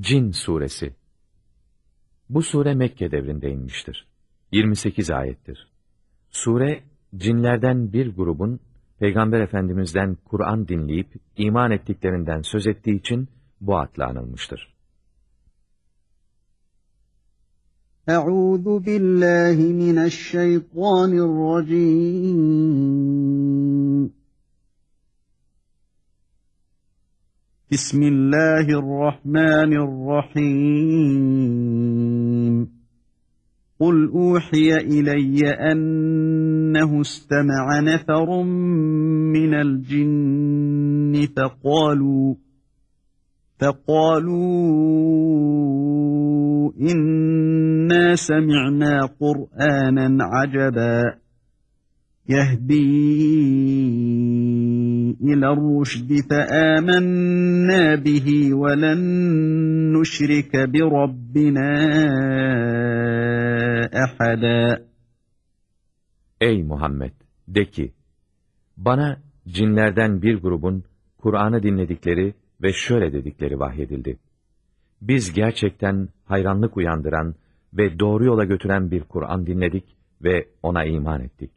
Cin Suresi Bu sure Mekke devrinde inmiştir. 28 ayettir. Sure, cinlerden bir grubun, Peygamber Efendimiz'den Kur'an dinleyip, iman ettiklerinden söz ettiği için bu adla anılmıştır. Euzu billahi mineşşeytanirracim. بسم الله الرحمن الرحيم. قل أوحي إلي أنه استمع نفر من الجن فقالوا فقالوا إنا سمعنا قرآنا عجبا. يهدي إلى الرشد فآمنا به ولن نشرك بربنا أحدا Ey Muhammed! De ki, bana cinlerden bir grubun Kur'an'ı dinledikleri ve şöyle dedikleri vahyedildi. Biz gerçekten hayranlık uyandıran ve doğru yola götüren bir Kur'an dinledik ve ona iman ettik.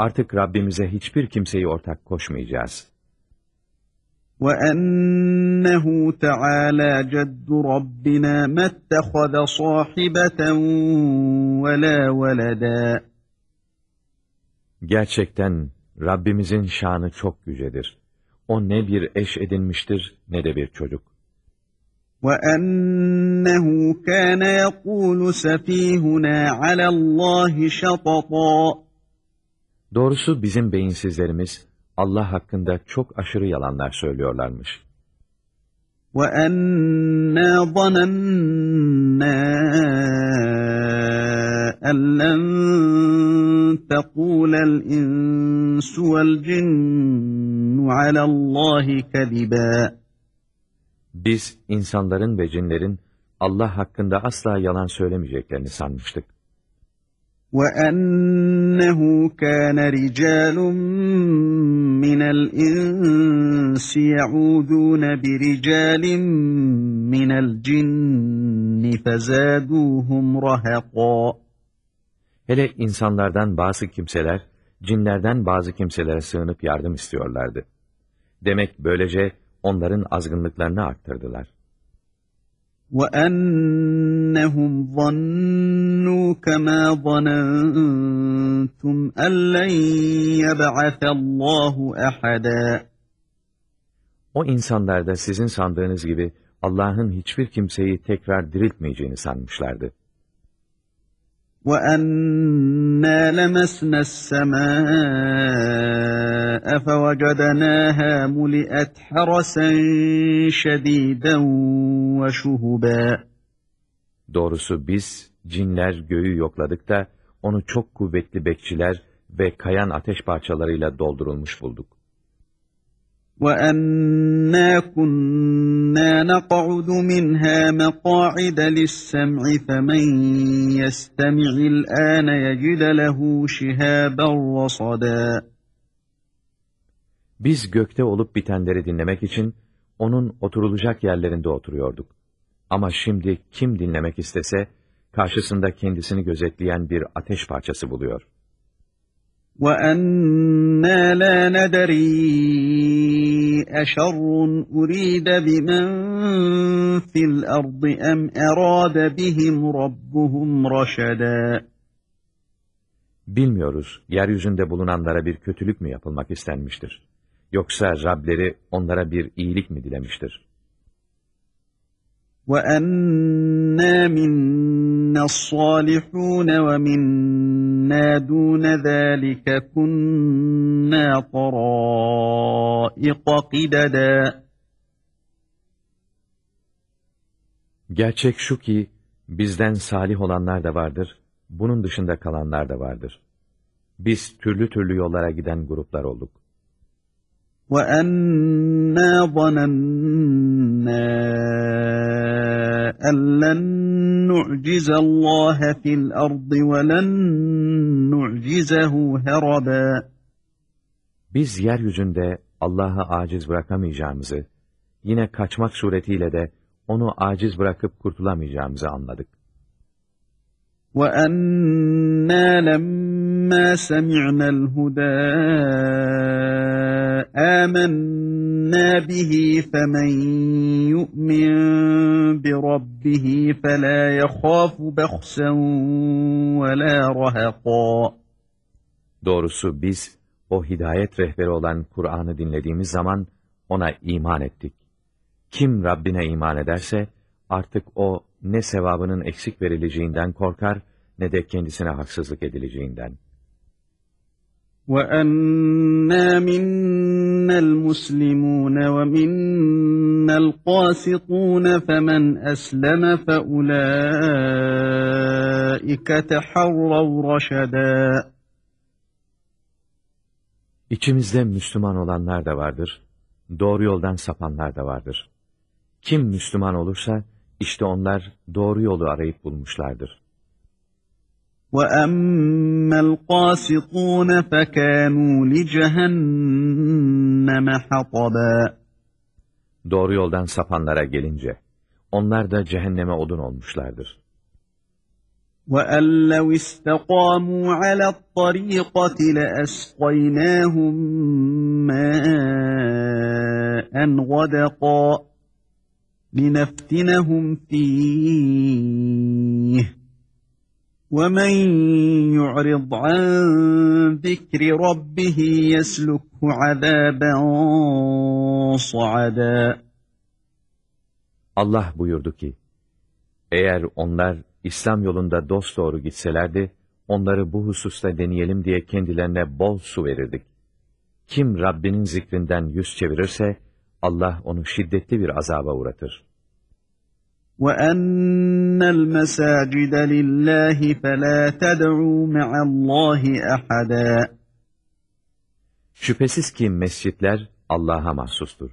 Artık Rabbimize hiçbir kimseyi ortak koşmayacağız. وَأَنَّهُ تَعَالَى جَدُّ رَبِّنَا مَا اتَّخَذَ صَاحِبَةً وَلَا وَلَدًا Gerçekten Rabbimizin şanı çok yücedir. O ne bir eş edinmiştir ne de bir çocuk. وَأَنَّهُ كَانَ يَقُولُ سَفِيهُنَا عَلَى اللّٰهِ شَطَطًا Doğrusu bizim beyinsizlerimiz Allah hakkında çok aşırı yalanlar söylüyorlarmış. وَأَنَّا ظَنَنَّا أَنْ لَنْ تَقُولَ الْإِنْسُ وَالْجِنُّ عَلَى اللّٰهِ كَذِبًا Biz insanların ve cinlerin Allah hakkında asla yalan söylemeyeceklerini sanmıştık. وَأَنَّهُ كَانَ رِجَالٌ مِّنَ الْإِنسِ يَعُوذُونَ بِرِجَالٍ مِّنَ الْجِنِّ فَزَادُوهُمْ رَهَقًا Hele insanlardan bazı kimseler, cinlerden bazı kimselere sığınıp yardım istiyorlardı. Demek böylece onların azgınlıklarını arttırdılar. وَأَنَّهُمْ ظَنُّوا كَمَا ظَنَنْتُمْ أَنْ لَنْ يَبْعَثَ اللّٰهُ أَحَدًا O insanlar da sizin sandığınız gibi Allah'ın hiçbir kimseyi tekrar diriltmeyeceğini sanmışlardı. وَأَنَّا لَمَسْنَا السَّمَاءَ فَوَجَدْنَاهَا مُلِئَتْ حَرَسًا شَدِيدًا وَشُهُبًا Doğrusu biz cinler göğü yokladık da onu çok kuvvetli bekçiler ve kayan ateş parçalarıyla doldurulmuş bulduk. وَأَنَّا كُنَّا نَقْعُدُ مِنْهَا مَقَاعِدَ لِلسَّمْعِ فَمَنْ يَسْتَمِعِ الْآنَ يَجِدَ لَهُ شِهَابًا رَصَدًا Biz gökte olup bitenleri dinlemek için onun oturulacak yerlerinde oturuyorduk. Ama şimdi kim dinlemek istese, karşısında kendisini gözetleyen bir ateş parçası buluyor. وَأَنَّا لَا نَدَرِي أَشَرٌ أُرِيدَ بِمَنْ فِي الْأَرْضِ أَمْ أَرَادَ بِهِمْ رَبُّهُمْ رَشَدًا Bilmiyoruz, yeryüzünde bulunanlara bir kötülük mü yapılmak istenmiştir? Yoksa Rableri onlara bir iyilik mi dilemiştir? وَأَنَّا مِنَّا الصَّالِحُونَ وَمِنَّا دُونَ ذَٰلِكَ كُنَّا طَرَائِقَ قِدَدًا Gerçek şu ki, bizden salih olanlar da vardır, bunun dışında kalanlar da vardır. Biz türlü türlü yollara giden gruplar olduk. وَأَنَّا ظَنَنَّا أَنْ لَنْ نُعْجِزَ اللّٰهَ فِي الْأَرْضِ وَلَنْ نُعْجِزَهُ هَرَبًا Biz yeryüzünde Allah'ı aciz bırakamayacağımızı, yine kaçmak suretiyle de onu aciz bırakıp kurtulamayacağımızı anladık. وَأَنَّا لَمَّا سَمِعْنَا الْهُدَى آمَنَّا بِهِ فَمَنْ يُؤْمِنْ بِرَبِّهِ فَلَا يَخَافُ بَخْسًا وَلَا رَهَقًا Doğrusu biz o hidayet rehberi olan Kur'an'ı dinlediğimiz zaman ona iman ettik. Kim Rabbine iman ederse artık o ne sevabının eksik verileceğinden korkar ne de kendisine haksızlık edileceğinden. وَأَنَّا مِنَّا الْمُسْلِمُونَ وَمِنَّا الْقَاسِطُونَ فَمَنْ أَسْلَمَ فَأُولَٰئِكَ تَحَرَّوْا رَشَدًا İçimizde Müslüman olanlar da vardır, doğru yoldan sapanlar da vardır. Kim Müslüman olursa, işte onlar doğru yolu arayıp bulmuşlardır. وَأَمَّا الْقَاسِطُونَ فَكَانُوا لِجَهَنَّمَ حَطَبًا Doğru yoldan sapanlara gelince, onlar da cehenneme odun olmuşlardır. وَأَنْ لَوْ اسْتَقَامُوا عَلَى الطَّرِيقَةِ لَأَسْقَيْنَاهُمْ مَاءً غَدَقًا لِنَفْتِنَهُمْ فِيهِ وَمَنْ يُعْرِضْ عَنْ ذِكْرِ رَبِّهِ يَسْلُكْهُ عَذَابًا صَعَدًا Allah buyurdu ki, eğer onlar İslam yolunda dosdoğru gitselerdi, onları bu hususta deneyelim diye kendilerine bol su verirdik. Kim Rabbinin zikrinden yüz çevirirse, Allah onu şiddetli bir azaba uğratır. وَأَنَّ الْمَسَاجِدَ لِلَّهِ فَلَا تَدْعُوا مَعَ اللّٰهِ أَحَدًا Şüphesiz ki mescitler Allah'a mahsustur.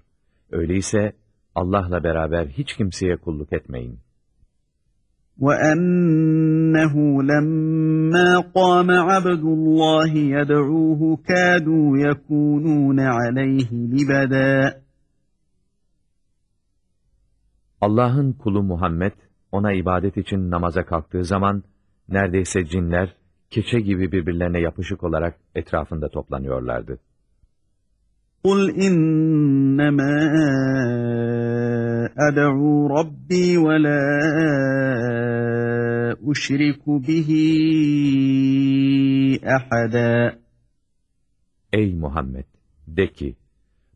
Öyleyse Allah'la beraber hiç kimseye kulluk etmeyin. وَأَنَّهُ لَمَّا قَامَ عَبْدُ اللّٰهِ يَدْعُوهُ كَادُوا يَكُونُونَ عَلَيْهِ لِبَدًا Allah'ın kulu Muhammed, ona ibadet için namaza kalktığı zaman, neredeyse cinler, keçe gibi birbirlerine yapışık olarak etrafında toplanıyorlardı. قُلْ إِنَّمَا أَدْعُوا رَبِّي وَلَا أُشْرِكُ بِهِ أَحَدًا Ey Muhammed! De ki,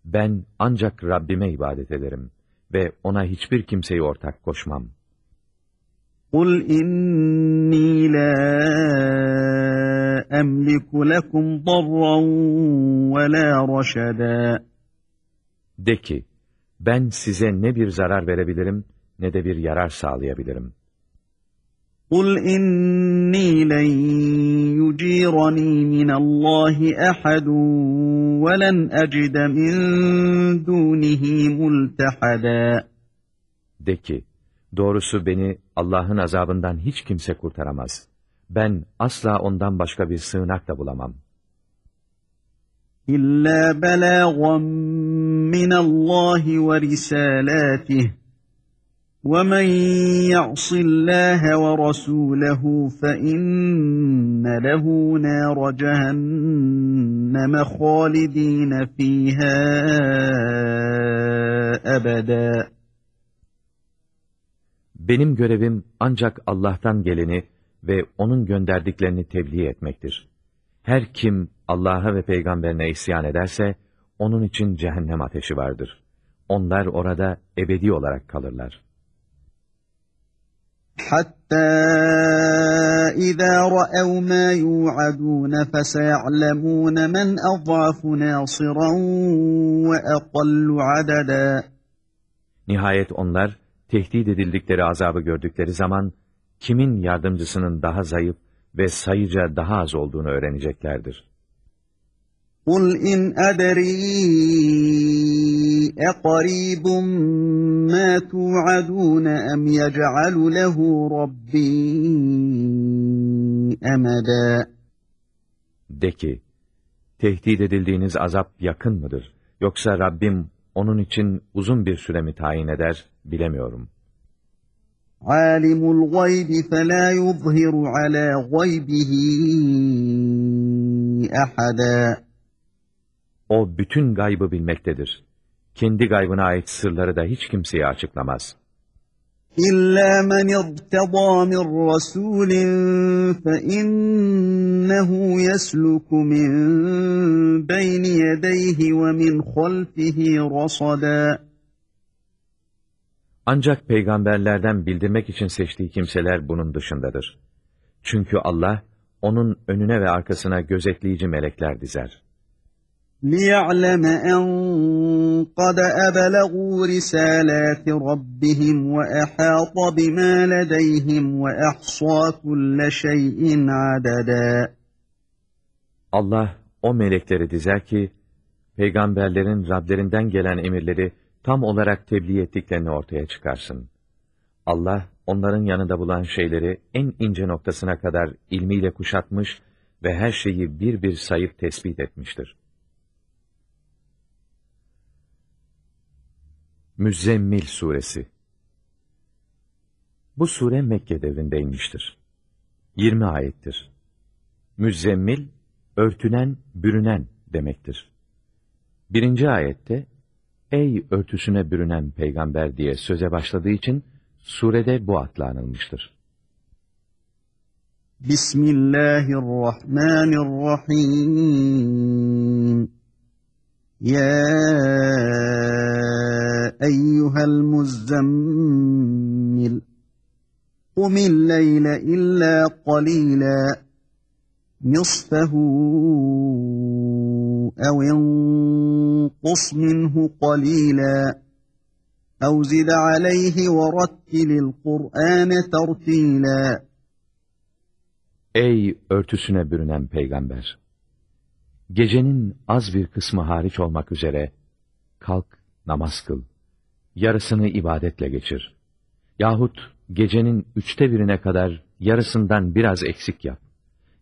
ben ancak Rabbime ibadet ederim ve ona hiçbir kimseyi ortak koşmam. قُلْ إِنِّي لَا أَمْلِكُ لَكُمْ ضَرًّا وَلَا رَشَدًا De ki, ben size ne bir zarar verebilirim, ne de bir yarar sağlayabilirim. قُلْ إِنِّي لَنْ يُجِيرَنِي مِنَ اللّٰهِ أَحَدٌ وَلَنْ أَجِدَ مِنْ دُونِهِ مُلْتَحَدًا De ki, doğrusu beni Allah'ın azabından hiç kimse kurtaramaz. Ben asla ondan başka bir sığınak da bulamam. إِلَّا بَلَاغًا مِنَ اللّٰهِ وَرِسَالَاتِهِ وَمَنْ يَعْصِ اللّٰهَ وَرَسُولَهُ فَإِنَّ لَهُ نَارَ جَهَنَّمَ خَالِدِينَ فِيهَا أَبَدًا Benim görevim ancak Allah'tan geleni ve O'nun gönderdiklerini tebliğ etmektir. Her kim Allah'a ve peygamberine isyan ederse, onun için cehennem ateşi vardır. Onlar orada ebedi olarak kalırlar. حتى إذا رأوا ما يوعدون فسيعلمون من أضعف ناصرا وأقل عددا Nihayet onlar tehdit edildikleri azabı gördükleri zaman kimin yardımcısının daha zayıf ve sayıca daha az olduğunu öğreneceklerdir. قل إن أدري أقريب ما توعدون أم يجعل له ربي أمدا De ki, tehdit edildiğiniz azap yakın mıdır? Yoksa Rabbim onun için uzun bir süre mi tayin eder, bilemiyorum. عالم الغيب فلا يظهر على غيبه أحدا O bütün gaybı bilmektedir. Kendi gaybına ait sırları da hiç kimseye açıklamaz. İlla men irtada min rasulin fe innehu yesluku min beyni yedeyhi ve min halfihi rasada. Ancak peygamberlerden bildirmek için seçtiği kimseler bunun dışındadır. Çünkü Allah, onun önüne ve arkasına gözetleyici melekler dizer. ليعلم أن قد أبلغوا رسالات ربهم وأحاط بما لديهم وأحصى كل شيء عددا Allah, o melekleri dizer ki, peygamberlerin Rablerinden gelen emirleri tam olarak tebliğ ettiklerini ortaya çıkarsın. Allah, onların yanında bulan şeyleri en ince noktasına kadar ilmiyle kuşatmış ve her şeyi bir bir sayıp tespit etmiştir. Müzzemmil Suresi Bu sure Mekke devrinde inmiştir. 20 ayettir. Müzzemmil, örtünen, bürünen demektir. Birinci ayette, Ey örtüsüne bürünen peygamber diye söze başladığı için, surede bu adla anılmıştır. Bismillahirrahmanirrahim. Ya eyyuhel muzzemmil. Kumil leyle illa qalila. Nisfehu ev انقص منه قليلا أو زد عليه ورتل القرآن ترتيلا Ey örtüsüne bürünen peygamber! Gecenin az bir kısmı hariç olmak üzere, kalk namaz kıl, yarısını ibadetle geçir. Yahut gecenin üçte birine kadar yarısından biraz eksik yap.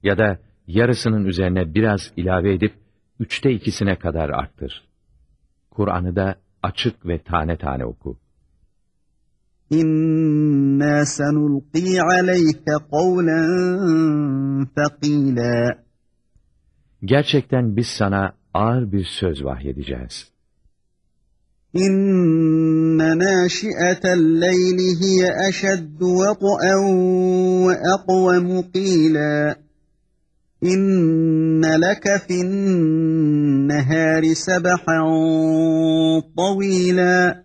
Ya da yarısının üzerine biraz ilave edip, üçte ikisine kadar arttır. Kur'an'ı da açık ve tane tane oku. İnna senulqi aleyke kavlen thaqila. Gerçekten biz sana ağır bir söz vahyedeceğiz. İnne nâşi'etel leyli hiye eşeddu veq'en ve aqvemu qîlâ. İnne leke fi'n-nehâri sebahan tavîlâ.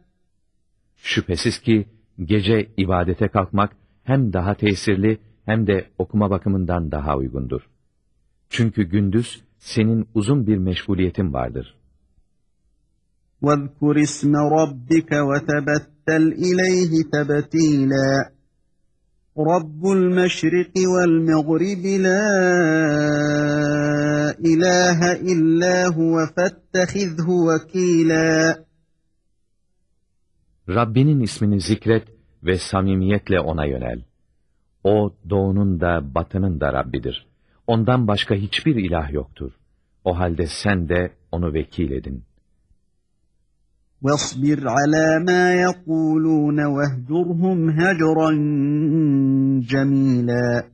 Şüphesiz ki gece ibadete kalkmak hem daha tesirli hem de okuma bakımından daha uygundur. Çünkü gündüz senin uzun bir meşguliyetin vardır. وَاذْكُرِ اسْمَ رَبِّكَ وَتَبَتَّلْ إِلَيْهِ تَبْتِيلًا رب المشرق والمغرب لا إله إلا هو فاتخذه وكيلا Rabbinin ismini zikret ve samimiyetle ona yönel. O doğunun da batının da Rabbidir. Ondan başka hiçbir ilah yoktur. O halde sen de onu vekil edin. وَاصْبِرْ عَلَى مَا يَقُولُونَ وَاهْجُرْهُمْ هَجْرًا جَمِيلًا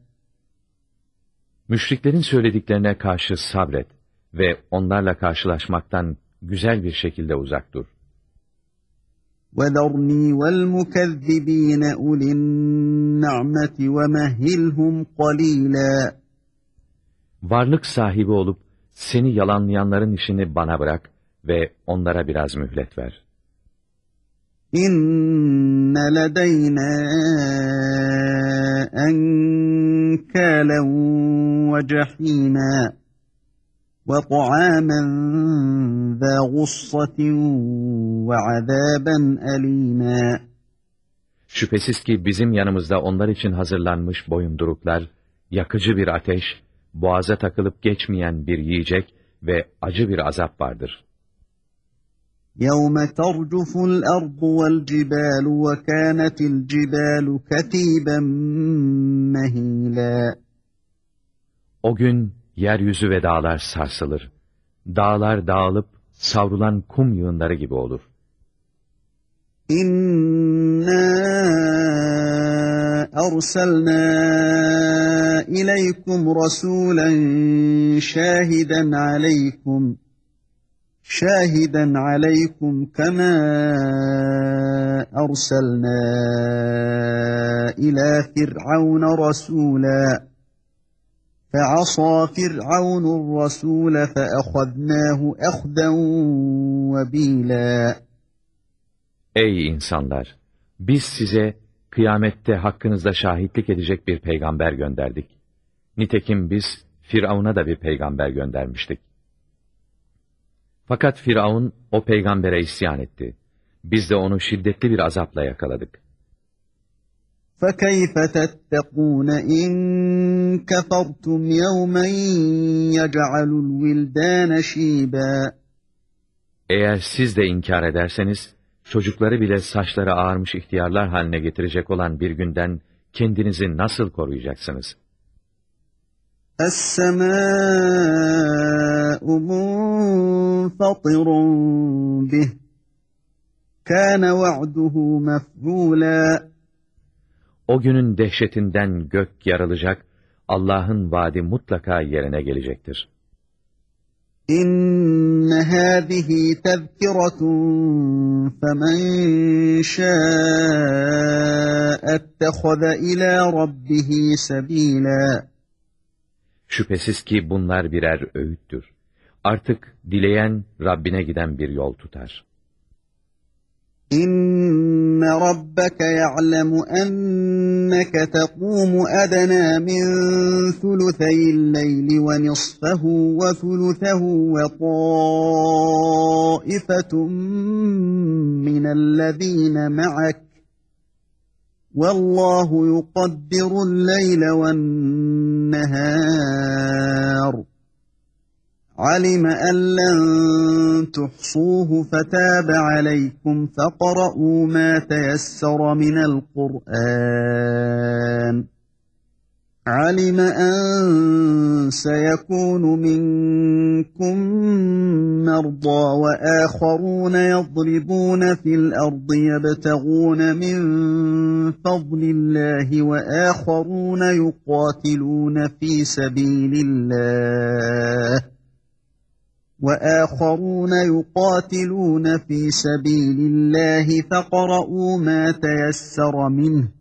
Müşriklerin söylediklerine karşı sabret ve onlarla karşılaşmaktan güzel bir şekilde uzak dur. وَذَرْنِي وَالْمُكَذِّب۪ينَ اُلِي النَّعْمَةِ وَمَهِّلْهُمْ قَلِيلًا Varlık sahibi olup seni yalanlayanların işini bana bırak ve onlara biraz mühlet ver. İnne ledeyna enkâlen ve cehîmâ ve ta'âmen zâ gussatin ve azâben elîmâ. Şüphesiz ki bizim yanımızda onlar için hazırlanmış boyunduruklar, yakıcı bir ateş, boğaza takılıp geçmeyen bir yiyecek ve acı bir azap vardır.'' يَوْمَ تَرْجُفُ الْأَرْضُ وَالْجِبَالُ وَكَانَتِ الْجِبَالُ كَثِيبًا مَهِيلًا O gün yeryüzü ve dağlar sarsılır. Dağlar dağılıp savrulan kum yığınları gibi olur. İnna أرسلنا إليكم رسولا شاهدا عليكم شاهدا عليكم كما أرسلنا إلى فرعون رسولا فعصى فرعون الرسول فأخذناه أخذا وبيلا Ey insanlar! Biz size kıyamette hakkınızda şahitlik edecek bir peygamber gönderdik. Nitekim biz Firavun'a da bir peygamber göndermiştik. Fakat Firavun o peygambere isyan etti. Biz de onu şiddetli bir azapla yakaladık. فكيف تتقون إن كفرتم يوما يجعل الولدان شيبا Eğer siz de inkar ederseniz, çocukları bile saçları ağarmış ihtiyarlar haline getirecek olan bir günden kendinizi nasıl koruyacaksınız? السماء منفطر به كان وعده مفعولا O günün dehşetinden gök yarılacak, Allah'ın vaadi mutlaka yerine gelecektir. إن هذه تذكرة فمن شاء اتخذ إلى ربه سبيلا Şüphesiz ki bunlar birer öğüttür. Artık dileyen Rabbine giden bir yol tutar. İnne rabbeke ya'lemu enneke tekumu edena min thulütheyil leyli ve nisfehu ve thulüthehu ve taifetun minellezine ma'ak. والله يقدر الليل والنهار. علم أن لن تحصوه فتاب عليكم فقرؤوا ما تيسر من القرآن. علم أن سيكون منكم مرضى وآخرون يضربون في الأرض يبتغون من فضل الله وآخرون يقاتلون في سبيل الله وآخرون يقاتلون في سبيل الله فقرؤوا ما تيسر منه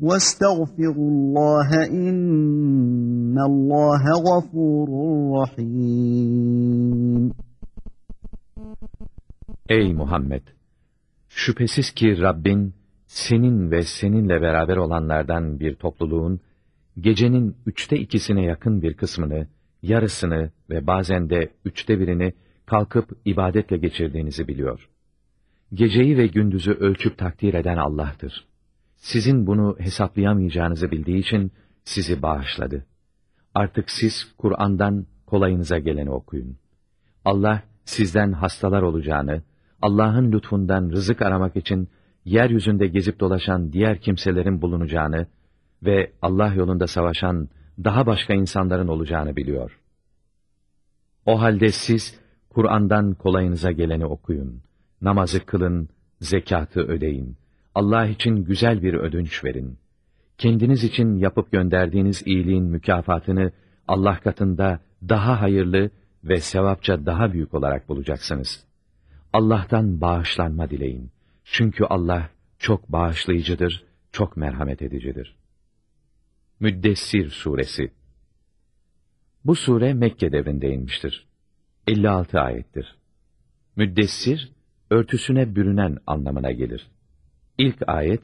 واستغفروا الله إن الله غفور رحيم Ey Muhammed! Şüphesiz ki Rabbin, senin ve seninle beraber olanlardan bir topluluğun, gecenin üçte ikisine yakın bir kısmını, yarısını ve bazen de üçte birini kalkıp ibadetle geçirdiğinizi biliyor. Geceyi ve gündüzü ölçüp takdir eden Allah'tır. Sizin bunu hesaplayamayacağınızı bildiği için sizi bağışladı. Artık siz Kur'an'dan kolayınıza geleni okuyun. Allah sizden hastalar olacağını, Allah'ın lütfundan rızık aramak için yeryüzünde gezip dolaşan diğer kimselerin bulunacağını ve Allah yolunda savaşan daha başka insanların olacağını biliyor. O halde siz Kur'an'dan kolayınıza geleni okuyun, namazı kılın, zekatı ödeyin, Allah için güzel bir ödünç verin. Kendiniz için yapıp gönderdiğiniz iyiliğin mükafatını Allah katında daha hayırlı ve sevapça daha büyük olarak bulacaksınız. Allah'tan bağışlanma dileyin. Çünkü Allah çok bağışlayıcıdır, çok merhamet edicidir. Müddessir Suresi Bu sure Mekke devrinde inmiştir. 56 ayettir. Müddessir, örtüsüne bürünen anlamına gelir. İlk ayet,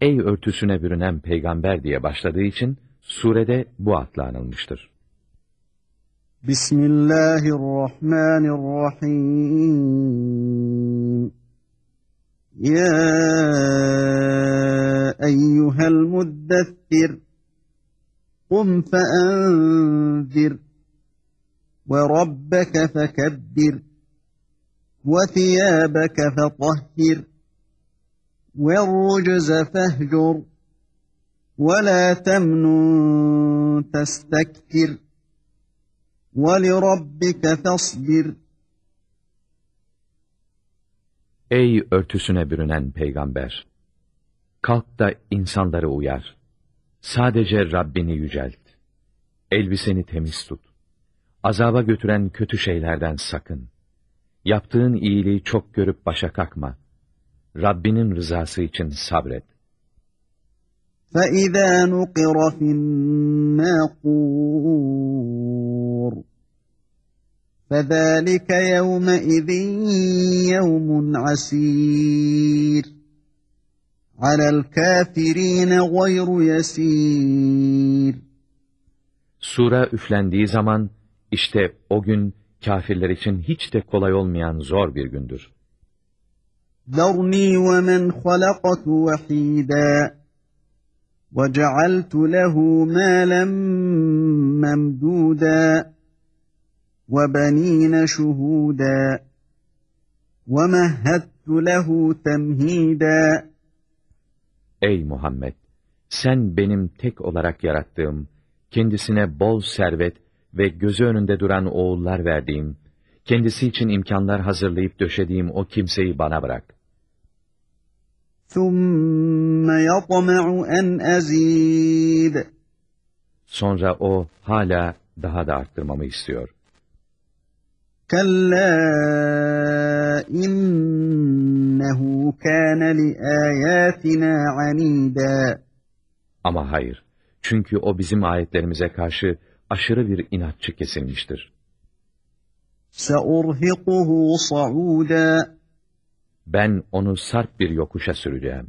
ey örtüsüne bürünen peygamber diye başladığı için, surede bu adla anılmıştır. Bismillahirrahmanirrahim. Ya eyyuhel muddessir. Kum feenzir. Ve rabbeke fekebbir. Ve thiyâbeke fetahhir. والرجز فاهجر ولا تمنن تستكثر ولربك فاصبر Ey örtüsüne bürünen peygamber! Kalk da insanları uyar. Sadece Rabbini yücelt. Elbiseni temiz tut. Azaba götüren kötü şeylerden sakın. Yaptığın iyiliği çok görüp başa kalkma. Rabbinin rızası için sabret. فإذا نقر في الناقور فذلك يومئذ يوم عسير على الكافرين غير يسير Sura üflendiği zaman, işte o gün kafirler için hiç de kolay olmayan zor bir gündür. ذرني ومن خلقت وحيدا وجعلت له مالا ممدودا وبنين شهودا ومهدت له تمهيدا Ey Muhammed! Sen benim tek olarak yarattığım, kendisine bol servet ve gözü önünde duran oğullar verdiğim, kendisi için imkanlar hazırlayıp döşediğim o kimseyi bana bırak. Sonra o hala daha da arttırmamı istiyor. Kalla innehu kana li ayatina. Ama hayır. Çünkü o bizim ayetlerimize karşı aşırı bir inatçı kesilmiştir. Seurhiquhu sauda Ben onu sarp bir yokuşa süreceğim.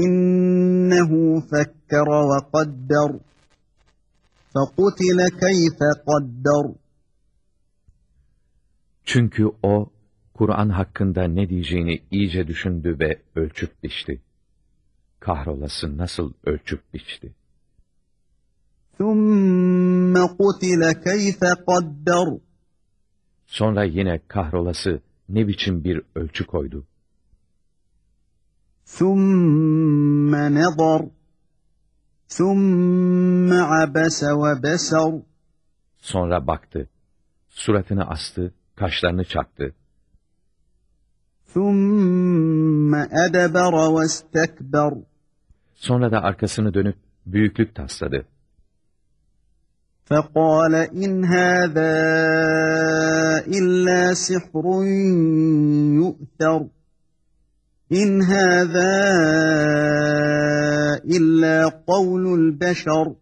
إنه فكر وقدر فقتل كيف قدر Çünkü o, Kur'an hakkında ne diyeceğini iyice düşündü ve ölçüp biçti. Kahrolası nasıl ölçüp biçti. ثم قتل كيف قدر Sonra yine kahrolası ne biçim bir ölçü koydu. ثم نظر ثم عبس وبسر Sonra baktı, suratını astı, kaşlarını çattı. ثم أدبر واستكبر Sonra da arkasını dönüp büyüklük tasladı. فقال إن هذا إلا سحر يؤثر إن هذا إلا قول البشر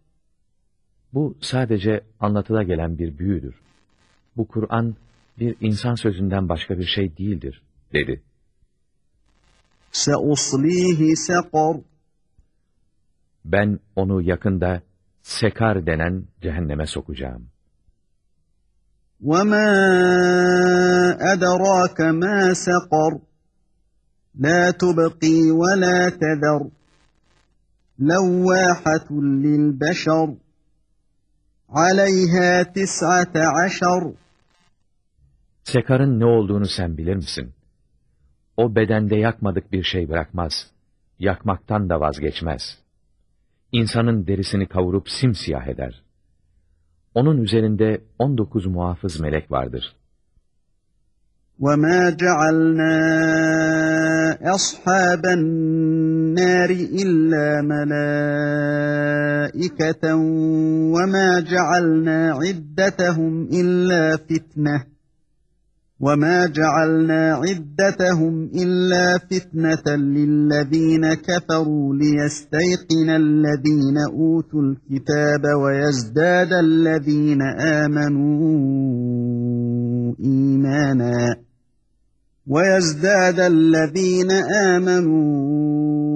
Bu sadece anlatıda gelen bir büyüdür. Bu Kur'an bir insan sözünden başka bir şey değildir, dedi. سأصليه سقر Ben onu yakında Sekar denen cehenneme sokacağım. وما أدراك ما سقر لا تبقي ولا تذر لواحة للبشر عليها تسعة عشر Sekar'ın ne olduğunu sen bilir misin? O bedende yakmadık bir şey bırakmaz. Yakmaktan da vazgeçmez. İnsanın derisini kavurup simsiyah eder. Onun üzerinde on dokuz muhafız melek vardır. وما جعلنا أصحاب النار إلا ملائكة وما جعلنا عدتهم إلا فتنة وما جعلنا عدتهم إلا فتنة للذين كفروا ليستيقن الذين أوتوا الكتاب ويزداد الذين آمنوا إيمانا ويزداد الذين آمنوا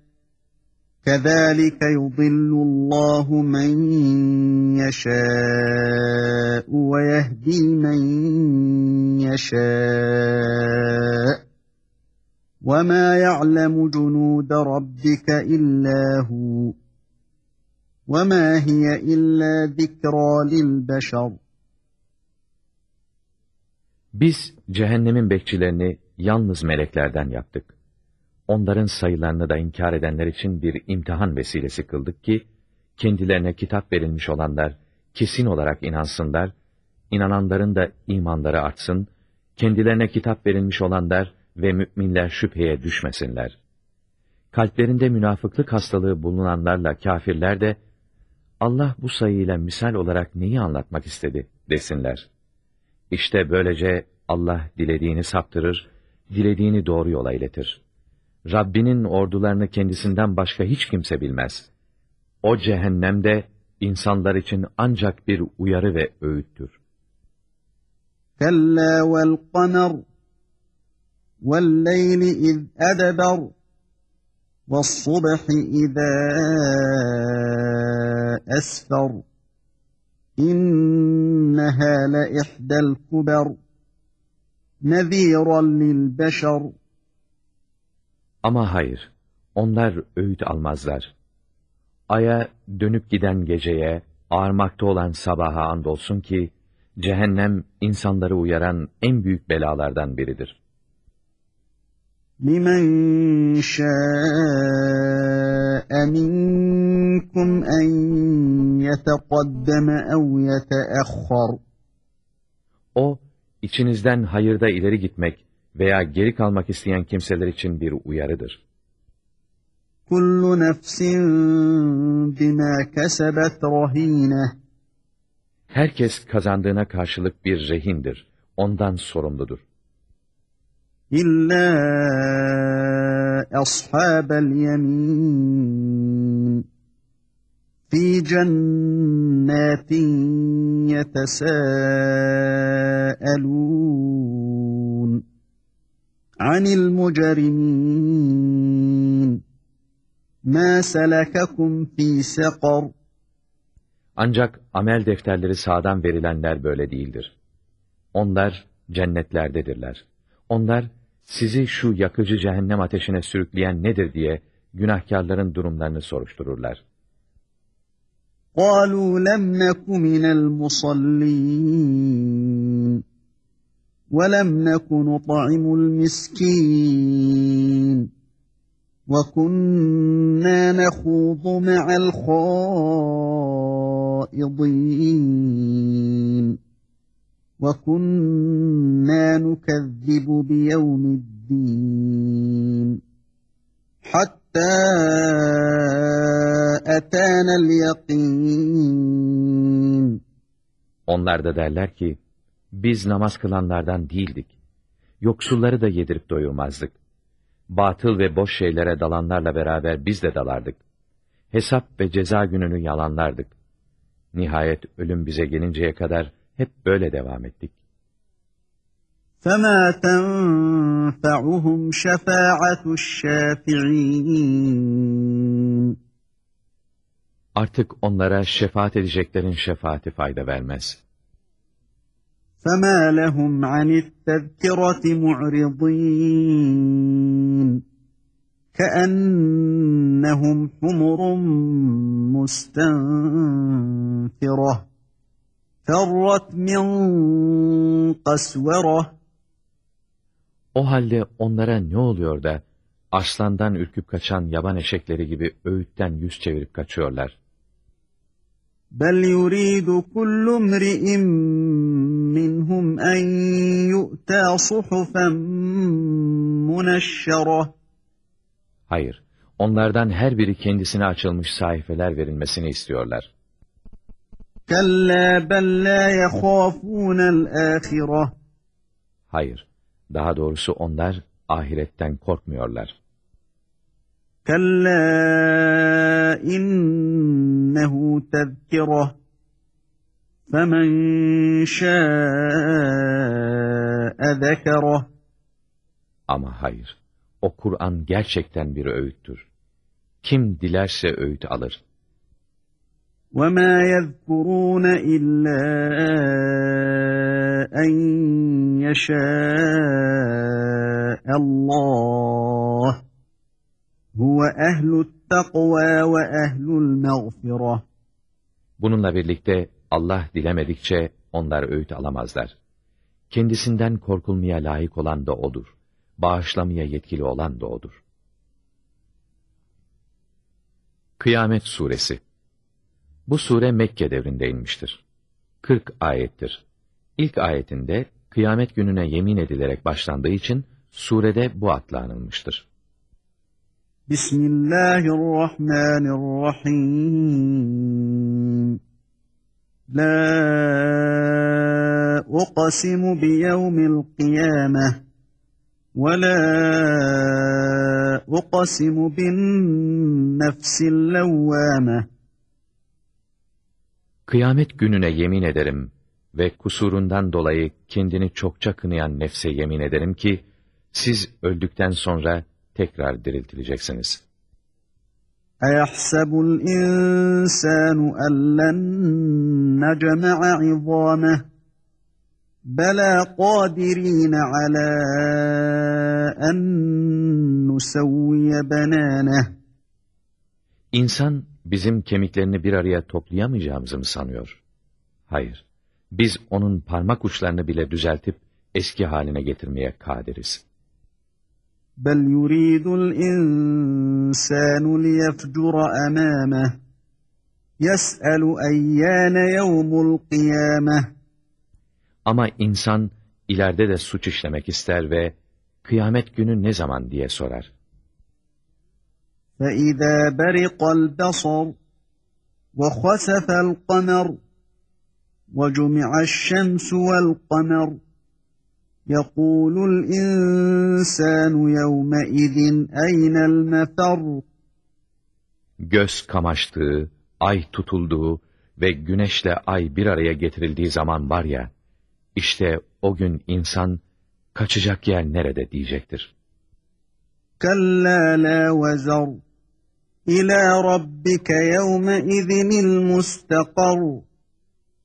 كذلك يضل الله من يشاء ويهدي من يشاء وما يعلم جنود ربك إلا هو وَمَا هِيَ إِلَّا ذِكْرَى لِلْبَشَرِ Biz cehennemin bekçilerini yalnız meleklerden yaptık. Onların sayılarını da inkar edenler için bir imtihan vesilesi kıldık ki, kendilerine kitap verilmiş olanlar kesin olarak inansınlar, inananların da imanları artsın, kendilerine kitap verilmiş olanlar ve müminler şüpheye düşmesinler. Kalplerinde münafıklık hastalığı bulunanlarla kafirler de, Allah bu sayıyla misal olarak neyi anlatmak istedi desinler. İşte böylece Allah dilediğini saptırır, dilediğini doğru yola iletir. Rabbinin ordularını kendisinden başka hiç kimse bilmez. O cehennemde insanlar için ancak bir uyarı ve öğüttür. Kalla vel kamer vel leyli iz edeber ve subhi izâ esfer innehâ le ihdel kuber nezîran lil beşer Ama hayır, onlar öğüt almazlar. Aya dönüp giden geceye, ağarmakta olan sabaha andolsun ki, cehennem insanları uyaran en büyük belalardan biridir. لِمَنْ شَاءَ مِنْكُمْ أَنْ يَتَقَدَّمَ اَوْ يَتَأَخَّرُ O, içinizden hayırda ileri gitmek veya geri kalmak isteyen kimseler için bir uyarıdır. Kullu nefsin bima kesebet rahine. Herkes kazandığına karşılık bir rehindir. Ondan sorumludur. İlla ashabel yemin fi cennetin yetesaelun عَنِ الْمُجْرِمِينَ مَا سَلَكَكُمْ فِي سَقَرَ Ancak amel defterleri sağdan verilenler böyle değildir. Onlar cennetlerdedirler. Onlar sizi şu yakıcı cehennem ateşine sürükleyen nedir diye günahkarların durumlarını soruştururlar. قالوا لم نك من المصلين ولم نك نطعم المسكين وكنا نخوض مع الخائضين وكنا نكذب بيوم الدين حتى أتانا اليقين. Onlar da derler ki, biz namaz kılanlardan değildik. Yoksulları da yedirip doyurmazdık. Batıl ve boş şeylere dalanlarla beraber biz de dalardık. Hesap ve ceza gününü yalanlardık. Nihayet ölüm bize gelinceye kadar hep böyle devam ettik. فَمَا تَنْفَعُهُمْ شَفَاعَةُ الشَّافِعِينَ Artık onlara şefaat edeceklerin şefaati fayda vermez. فَمَا لَهُمْ عَنِ التَّذْكِرَةِ مُعْرِضِينَ كَأَنَّهُمْ حُمُرٌ مُسْتَنْفِرَةٌ فَرَّتْ مِنْ قَسْوَرَةٍ O halde onlara ne oluyor da, aslandan ürküp kaçan yaban eşekleri gibi öğütten yüz çevirip kaçıyorlar. بَلْ يُرِيدُ كُلُّ امْرِئٍ مِّنْهُمْ أَنْ يُؤْتَى صُحُفًا مُنَشَّرَةً Hayır, onlardan her biri kendisine açılmış sayfeler verilmesini istiyorlar. كَلَّا بَلْ لَا يَخَافُونَ الْآخِرَةَ Hayır, daha doğrusu onlar ahiretten korkmuyorlar. كَلَّا إِنَّهُ تَذْكِرَةٌ فَمَنْ شَاءَ ذَكَرَهُ Ama hayır, o Kur'an gerçekten bir öğüttür. Kim dilerse öğüt alır. وَمَا يَذْكُرُونَ إِلَّا أَنْ يَشَاءَ اللّٰهِ هُوَ أَهْلُ التَّقْوَى وَأَهْلُ الْمَغْفِرَةِ Bununla birlikte Allah dilemedikçe onlar öğüt alamazlar. Kendisinden korkulmaya layık olan da O'dur. Bağışlamaya yetkili olan da O'dur. Kıyamet Suresi Bu sure Mekke devrinde inmiştir. 40 ayettir. İlk ayetinde kıyamet gününe yemin edilerek başlandığı için surede bu adla anılmıştır. Bismillahirrahmanirrahim. La uqsimu biyevmil kıyameh ve la uqsimu bin nefsil levvâmeh Kıyamet gününe yemin ederim ve kusurundan dolayı kendini çokça kınayan nefse yemin ederim ki, siz öldükten sonra tekrar diriltileceksiniz. اَيَحْسَبُ الْاِنْسَانُ اَلَّنْ نَجْمَعَ عِظَامَهِ بَلَا قَادِر۪ينَ عَلَى اَنْ نُسَوِّيَ بَنَانَهِ İnsan bizim kemiklerini bir araya toplayamayacağımızı mı sanıyor? Hayır, biz onun parmak uçlarını bile düzeltip eski haline getirmeye kadiriz. بَلْ يُرِيدُ الْاِنْسَانُ لِيَفْجُرَ أَمَامَهِ يَسْأَلُ أَيَّانَ يَوْمُ الْقِيَامَةِ Ama insan ileride de suç işlemek ister ve kıyamet günü ne zaman diye sorar. فَإِذَا بَرِقَ الْبَصَرُ وَخَسَفَ الْقَمَرُ وَجُمِعَ الشَّمْسُ وَالْقَمَرُ يَقُولُ الْاِنْسَانُ يَوْمَئِذٍ اَيْنَ الْمَفَرُّ Göz kamaştığı, ay tutulduğu ve güneşle ay bir araya getirildiği zaman var ya, işte o gün insan, kaçacak yer nerede diyecektir. كَلَّا لَا وَزَرُ İlâ rabbike yevmeizimil mustakar.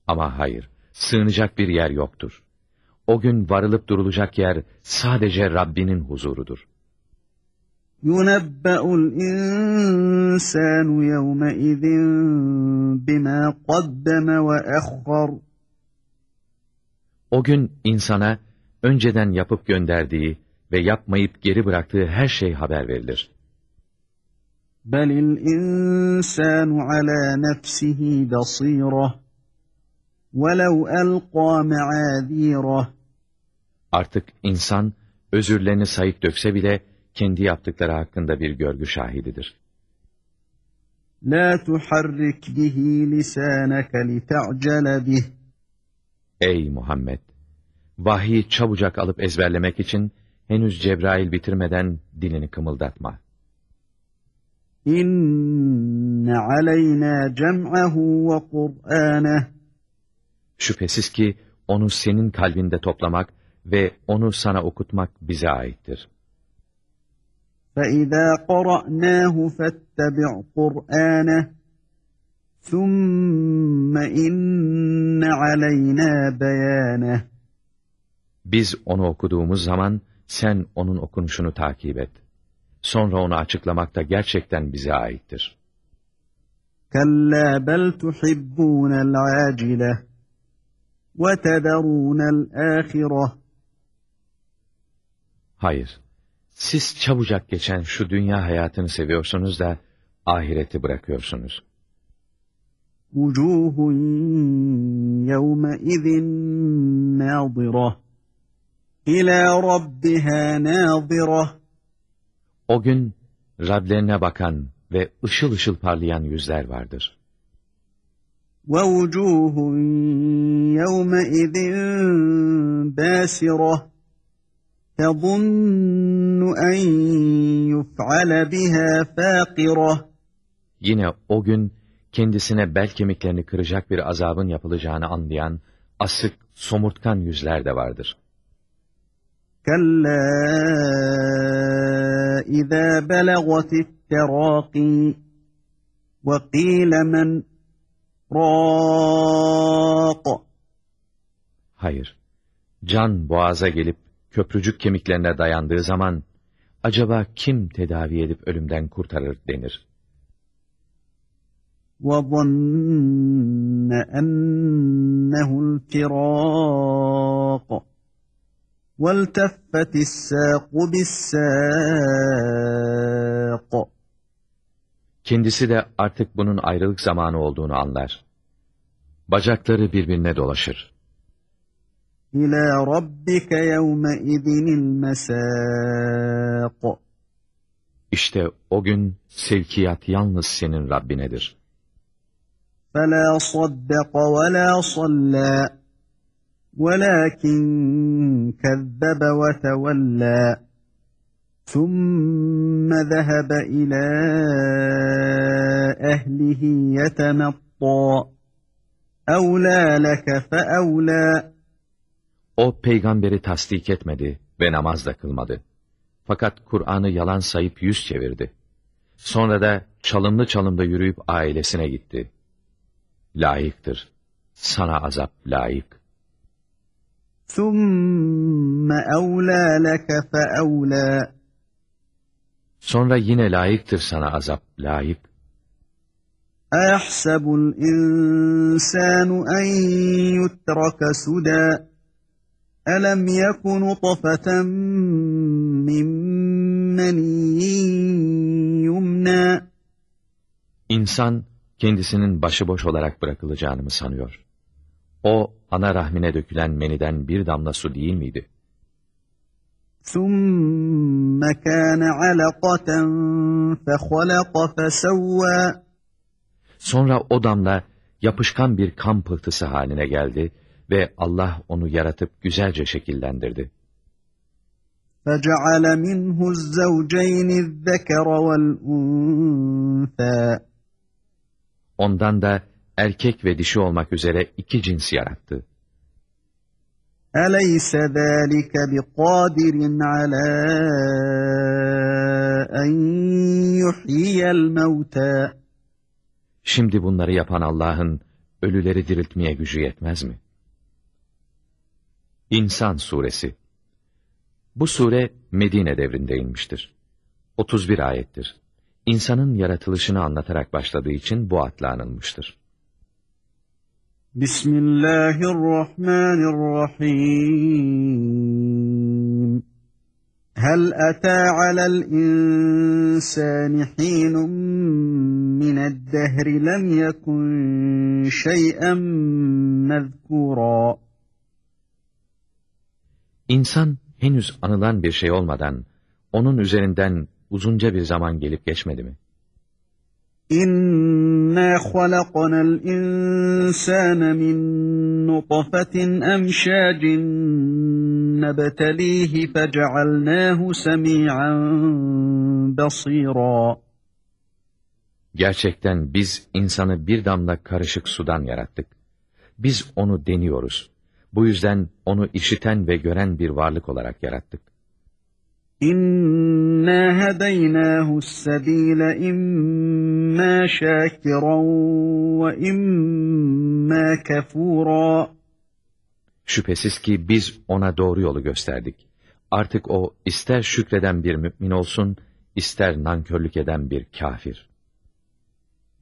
Ama hayır, sığınacak bir yer yoktur. O gün varılıp durulacak yer sadece Rabbinin huzurudur. يُنَبَّأُ الْاِنْسَانُ يَوْمَئِذٍ بِمَا قَدَّمَ وَأَخَّرُ O gün insana önceden yapıp gönderdiği ve yapmayıp geri bıraktığı her şey haber verilir. بَلِ الْاِنْسَانُ عَلَى نَفْسِهِ بَصِيرَةٌ وَلَوْ أَلْقَى مَعَاذِيرَهُ Artık insan, özürlerini sayıp dökse bile, kendi yaptıkları hakkında bir görgü şahididir. La tuharrik bihi lisanaka lite'cele bih. Ey Muhammed! Vahyi çabucak alıp ezberlemek için, henüz Cebrail bitirmeden dilini kımıldatma. İnne aleyna cem'ahu ve Kur'aneh. Şüphesiz ki onu senin kalbinde toplamak, ve onu sana okutmak bize aittir. فَإِذَا قَرَأْنَاهُ فَاتَّبِعْ قُرْآنَهُ ثُمَّ إِنَّ عَلَيْنَا بَيَانَهُ Biz onu okuduğumuz zaman sen onun okunuşunu takip et. Sonra onu açıklamak da gerçekten bize aittir. كَلَّا بَلْ تُحِبُّونَ الْعَاجِلَةِ وَتَذَرُونَ الْآخِرَةِ Hayır, siz çabucak geçen şu dünya hayatını seviyorsunuz da ahireti bırakıyorsunuz. وُجُوهٌ يَوْمَئِذٍ نَاظِرَةٌ إِلَى رَبِّهَا نَاظِرَةٌ O gün Rablerine bakan ve ışıl ışıl parlayan yüzler vardır. وَوُجُوهٌ يَوْمَئِذٍ بَاسِرَةٌ تَظُنُّ أَنْ يُفْعَلَ بِهَا فَاقِرَةٌ Yine o gün kendisine bel kemiklerini kıracak bir azabın yapılacağını anlayan, asık, somurtkan yüzler de vardır. كلا إذا بلغت التراقي وقيل من راق Hayır, can boğaza gelip köprücük kemiklerine dayandığı zaman, acaba kim tedavi edip ölümden kurtarır denir. وظن أنه الفراق والتفت الساق بالساق Kendisi de artık bunun ayrılık zamanı olduğunu anlar. Bacakları birbirine dolaşır. إلى ربك يومئذ المساق. İşte o gün sevkiyat yalnız senin Rabbinedir. فلا صدق ولا صلى ولكن كذب وتولى. ثم ذهب إلى أهله يتمطى. أولى لك فأولى. O peygamberi tasdik etmedi ve namaz da kılmadı. Fakat Kur'an'ı yalan sayıp yüz çevirdi. Sonra da çalımlı çalımda yürüyüp ailesine gitti. Layıktır. Sana azap layık. ثم أولى لك فأولى Sonra yine layıktır sana azap layık. أيحسب الإنسان أن يترك سدى ألم يك نطفة من مني يمنى İnsan kendisinin başıboş olarak bırakılacağını mı sanıyor? O ana rahmine dökülen meniden bir damla su değil miydi? ثم كان علقة فخلق فسوى Sonra o damla yapışkan bir kan pıhtısı haline geldi ve Allah onu yaratıp güzelce şekillendirdi. فجعل منه الزوجين الذكر والأنثى Ondan da erkek ve dişi olmak üzere iki cins yarattı. أليس ذلك بقادر على أن يحيي الموتى Şimdi bunları yapan Allah'ın ölüleri diriltmeye gücü yetmez mi? İnsan Suresi Bu sure Medine devrinde inmiştir. 31 ayettir. İnsanın yaratılışını anlatarak başladığı için bu adla anılmıştır. Bismillahirrahmanirrahim Hel etâ alel insâni hînun mined dehri lem yekun şey'en mezkûrâ İnsan henüz anılan bir şey olmadan, onun üzerinden uzunca bir zaman gelip geçmedi mi? İnna halaknal insane min nutfetin emşacin nebtelihi fecealnahu semi'an basira. Gerçekten biz insanı bir damla karışık sudan yarattık. Biz onu deniyoruz. Bu yüzden onu işiten ve gören bir varlık olarak yarattık. İnna hedaynâhu s-sebîle immâ şâkiran ve immâ kefûrâ. Şüphesiz ki biz ona doğru yolu gösterdik. Artık o ister şükreden bir mümin olsun, ister nankörlük eden bir kafir.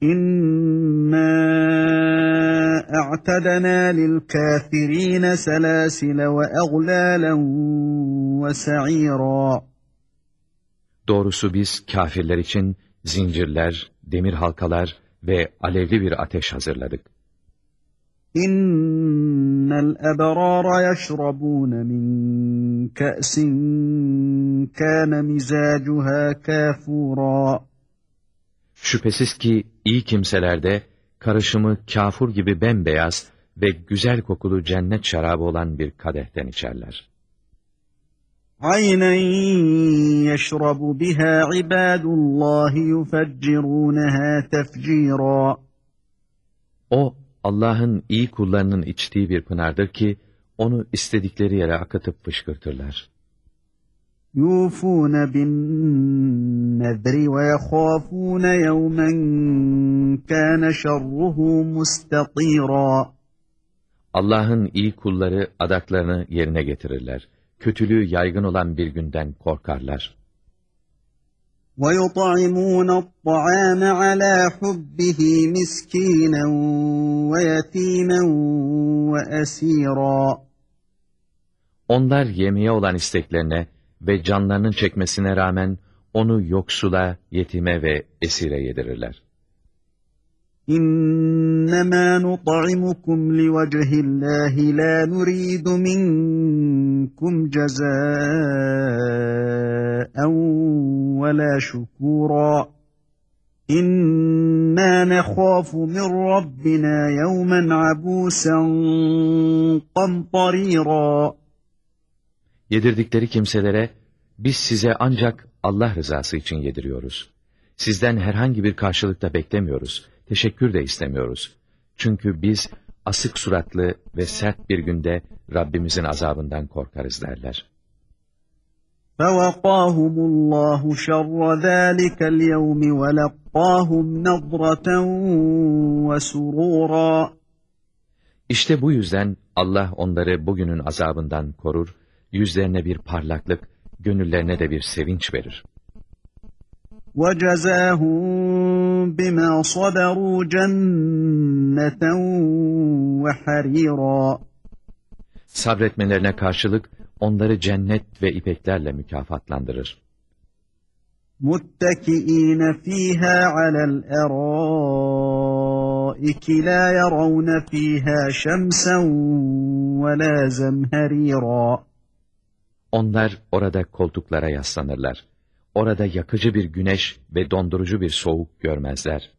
İnna a'tadna lil kafirin selasile ve aglalan ve sa'ira. Doğrusu biz kafirler için zincirler, demir halkalar ve alevli bir ateş hazırladık. İnnel ebrara yeşrabûne min ke'sin kâne mizacuhâ kâfûrâ. Şüphesiz ki İyi kimselerde karışımı kafur gibi bembeyaz ve güzel kokulu cennet şarabı olan bir kadehten içerler. Aynen yeşrabu biha ibadullahi yufeccirunaha tefcira. O Allah'ın iyi kullarının içtiği bir pınardır ki onu istedikleri yere akıtıp fışkırtırlar. يُوفُونَ بِالنَّذْرِ وَيَخَافُونَ يَوْمًا كَانَ شَرُّهُ مُسْتَطِيرًا Allah'ın iyi kulları adaklarını yerine getirirler. Kötülüğü yaygın olan bir günden korkarlar. وَيُطْعِمُونَ الطَّعَامَ عَلَى حُبِّهِ مِسْكِينًا وَيَتِيمًا وَأَسِيرًا Onlar yemeğe olan isteklerine ve canlarının çekmesine rağmen onu yoksula, yetime ve esire yedirirler. İnnemâ nut'imukum liwajhillâhi lâ nuridu minkum cezâen ve lâ şukûrâ. İnna nekhâfu min rabbina yevmen abûsen kamtarîrâ Yedirdikleri kimselere, biz size ancak Allah rızası için yediriyoruz. Sizden herhangi bir karşılık da beklemiyoruz, teşekkür de istemiyoruz. Çünkü biz asık suratlı ve sert bir günde Rabbimizin azabından korkarız derler. فَوَقَاهُمُ اللّٰهُ شَرَّ ذَٰلِكَ الْيَوْمِ وَلَقَّاهُمْ نَضْرَةً وَسُرُورًا İşte bu yüzden Allah onları bugünün azabından korur yüzlerine bir parlaklık, gönüllerine de bir sevinç verir. وَجَزَاهُمْ بِمَا صَبَرُوا جَنَّةً وَحَرِيرًا Sabretmelerine karşılık onları cennet ve ipeklerle mükafatlandırır. مُتَّكِئِينَ ف۪يهَا عَلَى الْأَرَائِكِ لَا يَرَوْنَ ف۪يهَا شَمْسًا وَلَا زَمْهَر۪يرًا onlar orada koltuklara yaslanırlar. Orada yakıcı bir güneş ve dondurucu bir soğuk görmezler.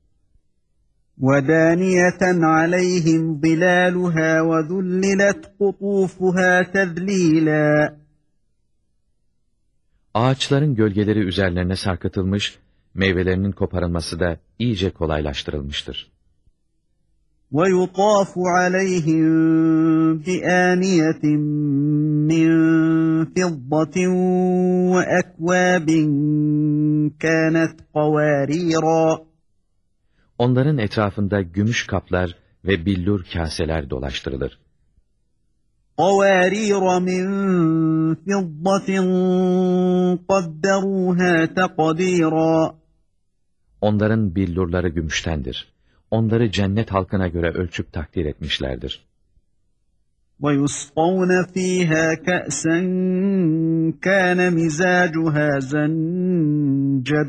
وَدَانِيَةً عَلَيْهِمْ ظِلَالُهَا وَذُلِّلَتْ قُطُوفُهَا تَذْلِيلًا Ağaçların gölgeleri üzerlerine sarkıtılmış, meyvelerinin koparılması da iyice kolaylaştırılmıştır. وَيُطَافُ عَلَيْهِمْ بِآنِيَةٍ مِّنْ فِضَّةٍ وَأَكْوَابٍ كَانَتْ قَوَارِيرًا Onların etrafında gümüş kaplar ve billur kaseler dolaştırılır. قَوَارِيرَ مِنْ فِضَّةٍ قَدَّرُوهَا تَقَدِيرًا Onların billurları gümüştendir onları cennet halkına göre ölçüp takdir etmişlerdir. وَيُسْقَوْنَ ف۪يهَا كَأْسًا كَانَ مِزَاجُهَا زَنْجَب۪يلًا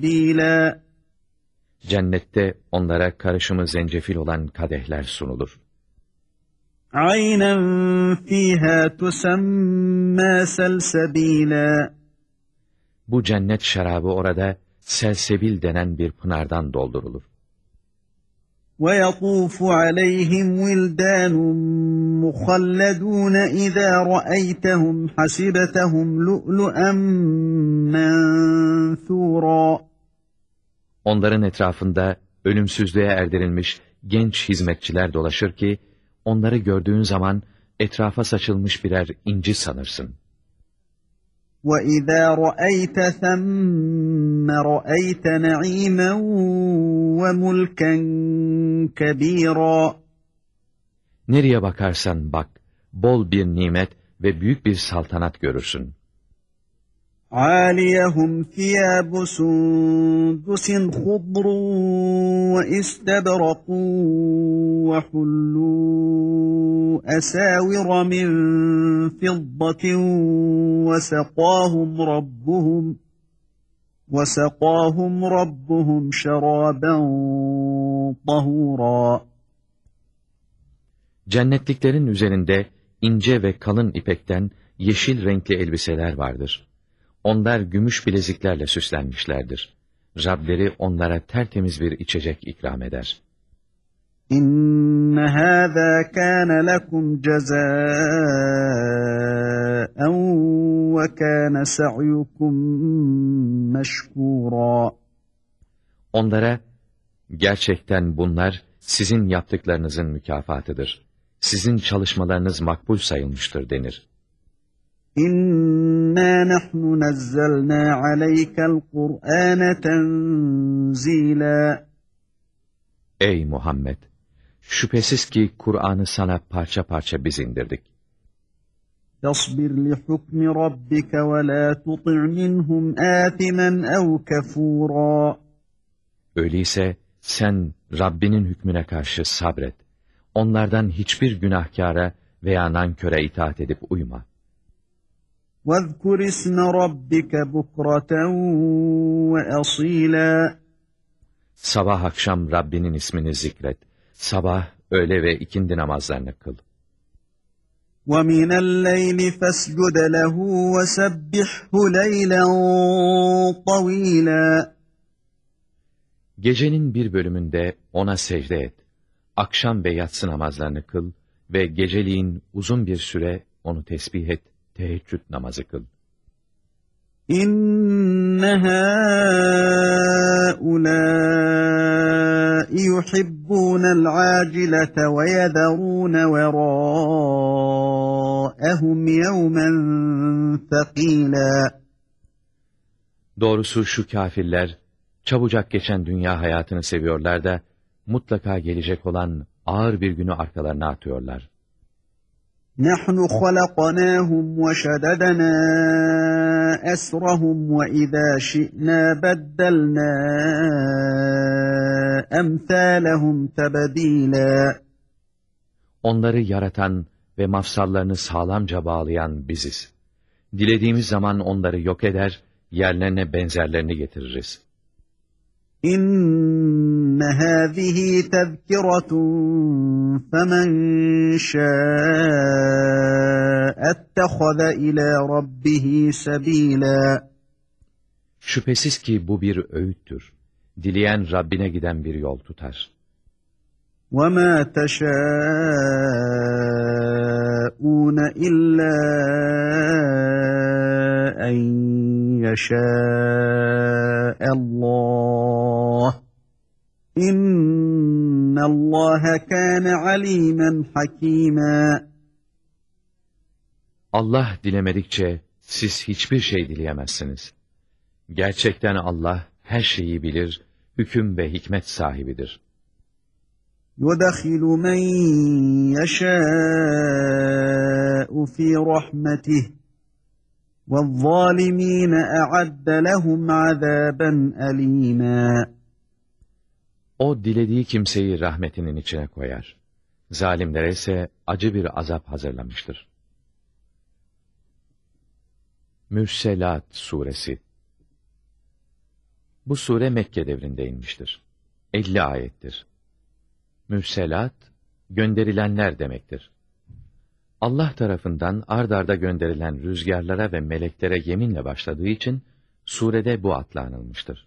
Cennette onlara karışımı zencefil olan kadehler sunulur. عَيْنًا ف۪يهَا تُسَمَّى سَلْسَب۪يلًا Bu cennet şarabı orada selsebil denen bir pınardan doldurulur. وَيَطُوفُ عَلَيْهِمْ وِلْدَانٌ مُخَلَّدُونَ اِذَا رَأَيْتَهُمْ حَسِبَتَهُمْ لُؤْلُؤًا مَنْثُورًا Onların etrafında ölümsüzlüğe erdirilmiş genç hizmetçiler dolaşır ki, onları gördüğün zaman etrafa saçılmış birer inci sanırsın.'' وَإِذَا رَأَيْتَ ثَمَّ رَأَيْتَ نَعِيمًا وَمُلْكًا كَب۪يرًا Nereye bakarsan bak, bol bir nimet ve büyük bir saltanat görürsün. عَالِيَهُمْ ثِيَابُ سُنْدُسٍ خُضْرٌ وَإِسْتَبْرَقٌ وَحُلُّوا أَسَاوِرَ مِنْ فِضَّةٍ وَسَقَاهُمْ رَبُّهُمْ وَسَقَاهُمْ رَبُّهُمْ شَرَابًا طَهُورًا Cennetliklerin üzerinde ince ve kalın ipekten yeşil renkli elbiseler vardır. Onlar gümüş bileziklerle süslenmişlerdir. Rableri onlara tertemiz bir içecek ikram eder. İnne hâzâ kâne lekum cezâen ve kâne sa'yukum meşkûrâ. Onlara, gerçekten bunlar sizin yaptıklarınızın mükafatıdır. Sizin çalışmalarınız makbul sayılmıştır denir. İnna nahnu nazzalna aleykel Kur'ane tenzila. Ey Muhammed! Şüphesiz ki Kur'an'ı sana parça parça biz indirdik. Tasbir li hukmi rabbike ve la tuti' minhum atimen ev kafura. Öyleyse sen Rabbinin hükmüne karşı sabret. Onlardan hiçbir günahkara veya nanköre itaat edip uyma. واذكر اسم ربك بكرة وأصيلا Sabah akşam Rabbinin ismini zikret. Sabah, öğle ve ikindi namazlarını kıl. وَمِنَ اللَّيْلِ فَاسْجُدْ لَهُ وَسَبِّحْهُ لَيْلًا طَوِيلًا Gecenin bir bölümünde ona secde et. Akşam ve yatsı namazlarını kıl ve geceliğin uzun bir süre onu tesbih et, teheccüd namazı kıl. İnne hâulâi yuhibbûnel âcilete ve yedherûne verâehum yevmen thekîlâ. Doğrusu şu kafirler, çabucak geçen dünya hayatını seviyorlar da, mutlaka gelecek olan ağır bir günü arkalarına atıyorlar. نحن خلقناهم وشددنا أسرهم وإذا شئنا بدلنا أمثالهم تبديلا Onları yaratan ve mafsallarını sağlamca bağlayan biziz. Dilediğimiz zaman onları yok eder, yerlerine benzerlerini getiririz. إن هذه تذكرة فمن شاء اتخذ إلى ربه سبيلا Şüphesiz ki bu bir öğüttür. Dileyen Rabbine giden bir yol tutar. وَمَا تَشَاءُونَ إِلَّا أَنْ يَشَاءَ اللّٰهِ İnna Allah kana alimen hakima. Allah dilemedikçe siz hiçbir şey dileyemezsiniz. Gerçekten Allah her şeyi bilir, hüküm ve hikmet sahibidir. يُدَخِلُ مَنْ يَشَاءُ فِي رَحْمَتِهِ وَالظَّالِمِينَ أَعَدَّ لَهُمْ عَذَابًا أَلِيمًا o dilediği kimseyi rahmetinin içine koyar. Zalimlere ise acı bir azap hazırlamıştır. Mürselat Suresi Bu sure Mekke devrinde inmiştir. 50 ayettir. Mürselat, gönderilenler demektir. Allah tarafından ard arda gönderilen rüzgarlara ve meleklere yeminle başladığı için, surede bu adla anılmıştır.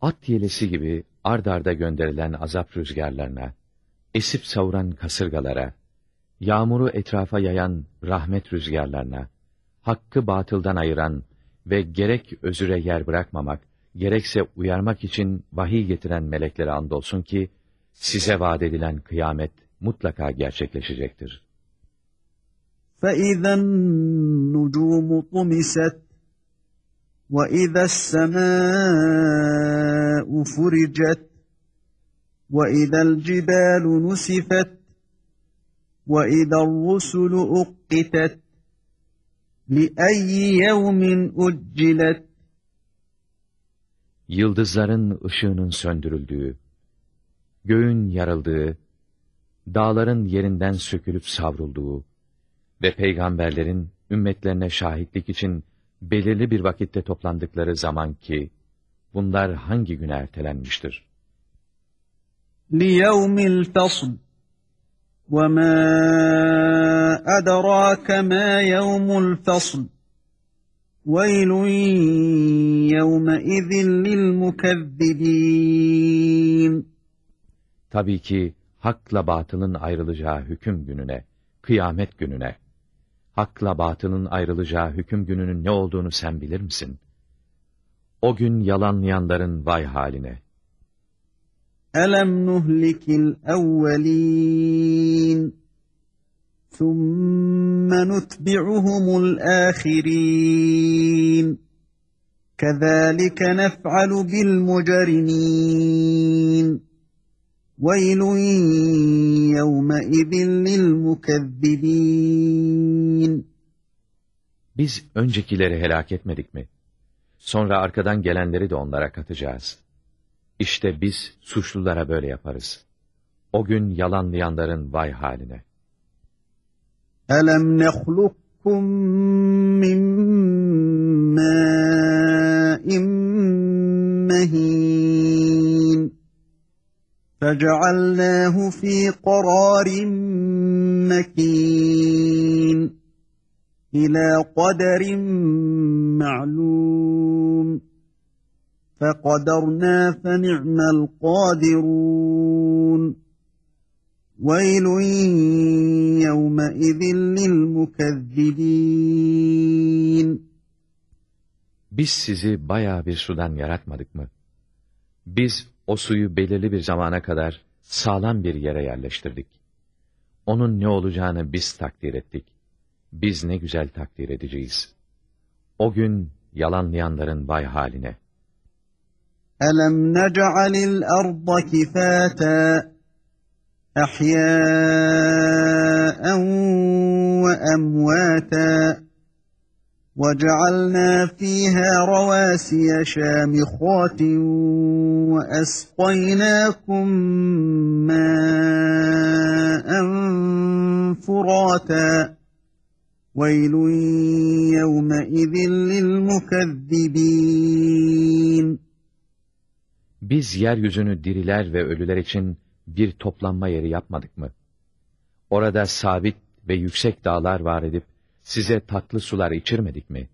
At yelesi gibi ard arda gönderilen azap rüzgarlarına, esip savuran kasırgalara, yağmuru etrafa yayan rahmet rüzgarlarına, hakkı batıldan ayıran ve gerek özüre yer bırakmamak, gerekse uyarmak için vahiy getiren meleklere andolsun ki, size vaat edilen kıyamet mutlaka gerçekleşecektir. فَإِذَا النُّجُومُ طُمِسَتْ وَإِذَا السَّمَاءُ فُرِجَتْ وَإِذَا الْجِبَالُ نُسِفَتْ وَإِذَا الرُّسُلُ أُقِّتَتْ لِأَيِّ يَوْمٍ أُجِّلَتْ Yıldızların ışığının söndürüldüğü, göğün yarıldığı, dağların yerinden sökülüp savrulduğu ve peygamberlerin ümmetlerine şahitlik için belirli bir vakitte toplandıkları zaman ki, bunlar hangi güne ertelenmiştir? ليوم الفصل وما أدراك ما يوم الفصل ويل يومئذ للمكذبين Tabii ki hakla batılın ayrılacağı hüküm gününe, kıyamet gününe. Hakla batılın ayrılacağı hüküm gününün ne olduğunu sen bilir misin? O gün yalanlayanların vay haline. ألم نهلك الأولين ثم نتبعهم الآخرين كذلك نفعل بالمجرمين ويل يومئذ للمكذبين Biz öncekileri helak etmedik mi? Sonra arkadan gelenleri de onlara katacağız. İşte biz suçlulara böyle yaparız. O gün yalanlayanların vay haline. ألم نخلقكم من ماء مهين فجعلناه في قرار مكين. إلى قدر معلوم. فقدرنا فنعم القادرون. ويل يومئذ للمكذبين. Biz sizi bayağı bir sudan yaratmadık mı? Biz o suyu belirli bir zamana kadar sağlam bir yere yerleştirdik. Onun ne olacağını biz takdir ettik. Biz ne güzel takdir edeceğiz. O gün yalanlayanların vay haline. ألم نجعل الأرض كفاتا أحياء وأمواتا وجعلنا فيها رواسي شامخات وأسقيناكم ماء فراتا ويل يومئذ للمكذبين Biz yeryüzünü diriler ve ölüler için bir toplanma yeri yapmadık mı? Orada sabit ve yüksek dağlar var edip, size tatlı sular içirmedik mi?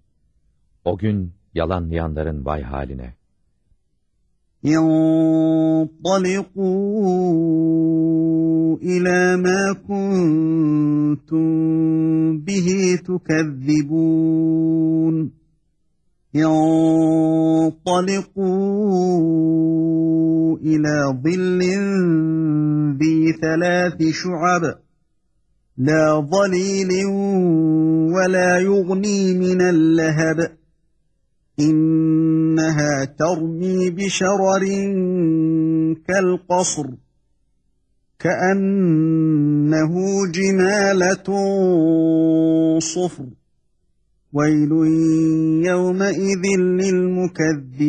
O gün yalanlayanların vay haline. انطلقوا إلى ما كنتم به تكذبون انطلقوا إلى ظل ذي ثلاث شعب لا ظليل ولا يغني من اللهب. إنها ترمي بشرر كالقصر كأنه جمالة صفر. ويل يومئذ للمكذبين.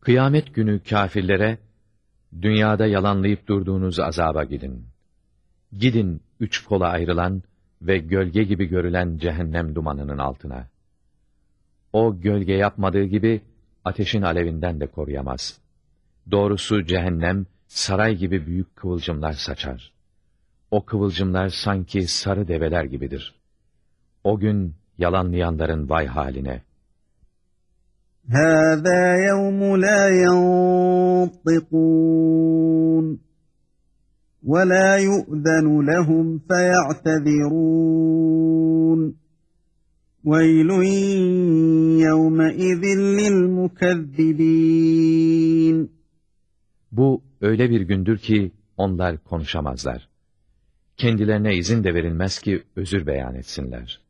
Kıyamet günü kâfirlere, dünyada yalanlayıp durduğunuz azaba gidin. Gidin üç kola ayrılan ve gölge gibi görülen cehennem dumanının altına. O gölge yapmadığı gibi ateşin alevinden de koruyamaz. Doğrusu cehennem saray gibi büyük kıvılcımlar saçar. O kıvılcımlar sanki sarı develer gibidir. O gün yalanlayanların vay haline. هذا يوم لا ينطقون ولا يؤذن لهم فيعتذرون ويل يومئذ للمكذبين Bu öyle bir gündür ki onlar konuşamazlar. Kendilerine izin de verilmez ki özür beyan etsinler.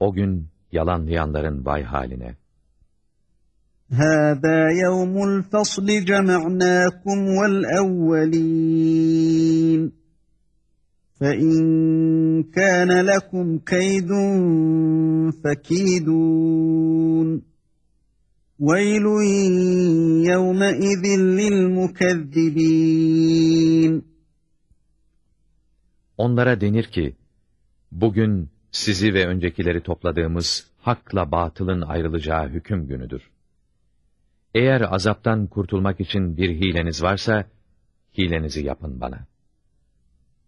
O gün yalanlayanların vay haline. هذا يوم الفصل جمعناكم والأولين فإن كان لكم كيد فكيدون ويل يومئذ للمكذبين Onlara denir ki, bugün sizi ve öncekileri topladığımız hakla batılın ayrılacağı hüküm günüdür. Eğer azaptan kurtulmak için bir hileniz varsa, hilenizi yapın bana.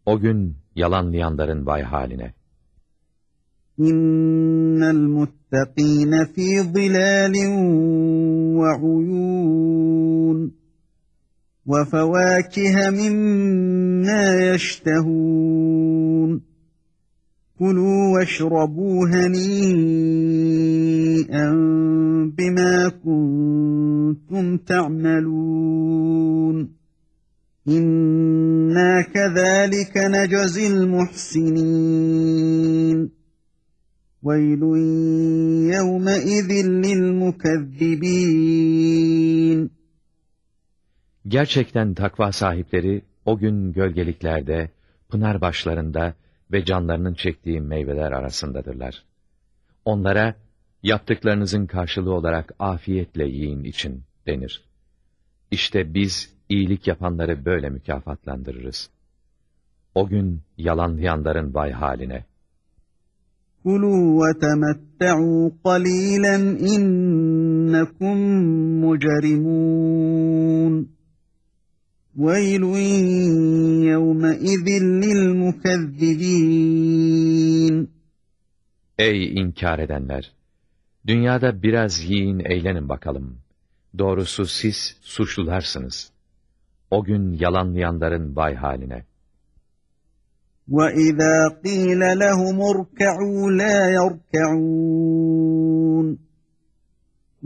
O gün yalanlayanların vay haline. İnnel muttakine fî zilalin ve uyûn ve fevâkihe mimmâ yeştehûn. Kulû veşrabû henî'en bimâ kûn تعملون إنا كذلك نجزي المحسنين ويل يومئذ للمكذبين Gerçekten takva sahipleri o gün gölgeliklerde, pınar başlarında ve canlarının çektiği meyveler arasındadırlar. Onlara yaptıklarınızın karşılığı olarak afiyetle yiyin için denir. İşte biz iyilik yapanları böyle mükafatlandırırız. O gün yalanlayanların vay haline. كُلُوا وَتَمَتَّعُوا قَلِيلًا إِنَّكُمْ مُجْرِمُونَ وَيْلٌ يَوْمَئِذٍ لِلْمُكَذِّبِينَ Ey inkar edenler! Dünyada biraz yiyin eğlenin bakalım. Doğrusu siz suçlularsınız. O gün yalanlayanların vay haline. وَإِذَا قِيلَ لَهُمُ ارْكَعُوا لَا يَرْكَعُونَ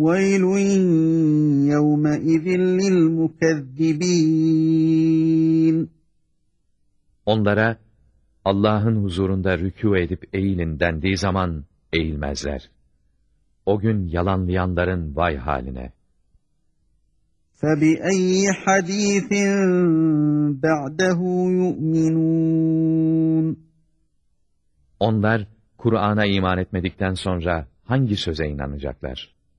وَيْلٌ يَوْمَئِذٍ لِلْمُكَذِّبِينَ Onlara Allah'ın huzurunda rükû edip eğilin dendiği zaman eğilmezler. O gün yalanlayanların vay haline. فَبِأَيِّ حَدِيثٍ بَعْدَهُ يُؤْمِنُونَ Onlar Kur'an'a iman etmedikten sonra hangi söze inanacaklar?